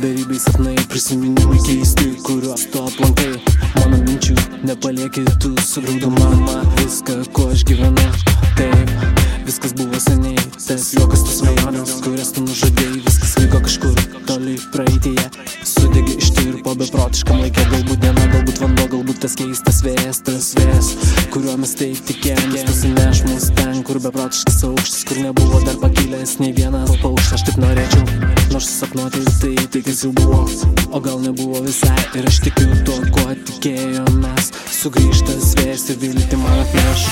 Berybiai sapnai, prisiminimai keisti, kuriuos tu aplankai. Mano minčių nepalieki, tu sugrūdama man viską, ko aš gyvenu. Taip, viskas buvo seniai, tas juokas, tas svajonės, kurias tu nužudėjai Viskas liko kažkur toli praeityje. Sudegi ištirpo beprotiškam laikė, galbūt diena, galbūt vanduo, galbūt tas keistas vėjas, tas vėjas Kuriuo mes taip tikėjomės, nusineš mus ten, kur beprotiškas aukštis Kur nebuvo dar pakilęs nei vienas paukštas, aš taip norėčiau Nors sapnuoti tai, kas jau buvo O gal nebuvo visai. Ir aš tikiu tuo, kuo tikėjomės. Sugrįžtas vėjas ir vilti man atneš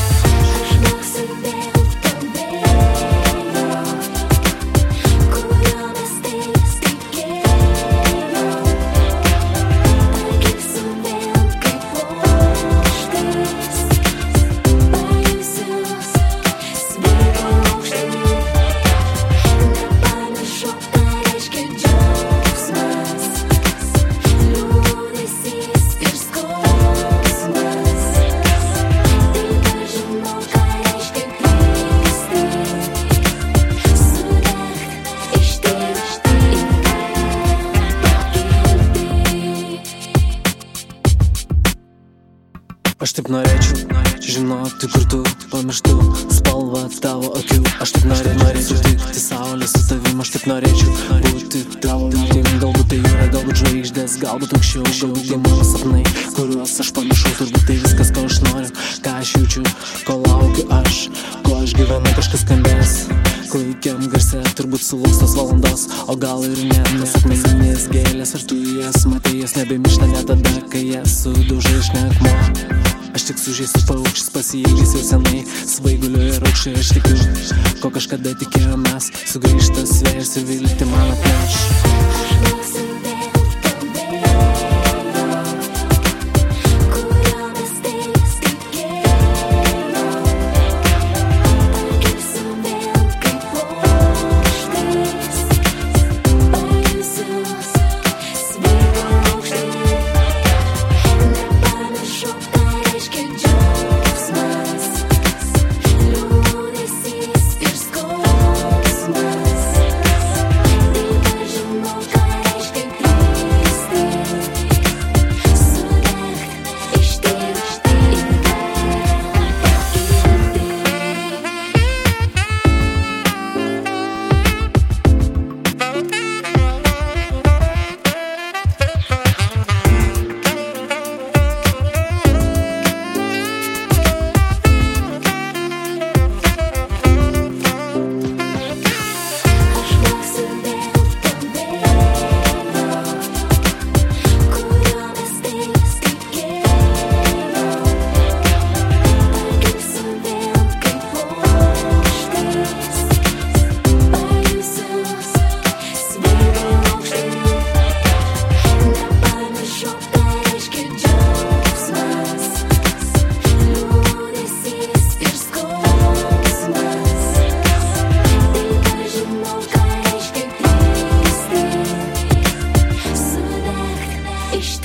Aš taip norėčiau žinoti, kur tu pamirštų spalvą tavo akių. Aš taip norėčiau, norėčiau tikti saulę su tavim. Aš taip norėčiau būti tavo viltim. Galbūt tai jūra, galbūt žvaigždės, galbūt aukščiau Galbūt tai mano sapnai, kuriuos aš pamiršau. Turbūt tai viskas, ko aš noriu, ką aš jaučiu Ko laukiu aš, ko aš gyvenu, kažkas skambės Klaikiam garse, turbūt sulauks tos valandos O gal ir ne, nes akmeninės gėlės. Ar tu jas matai, jas nebemiršta net tada, kai jas sudaužai iš nekmo Aš tik sužeisiu paukštis pasiilgęs jau senai. Svaiguliu ir aukščiai aš tikiu Ko kažkada tikėjomės. Sugrįžtas vėjas ir vilti man atneš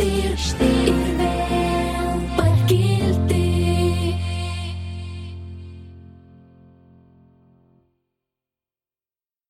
dias, dias.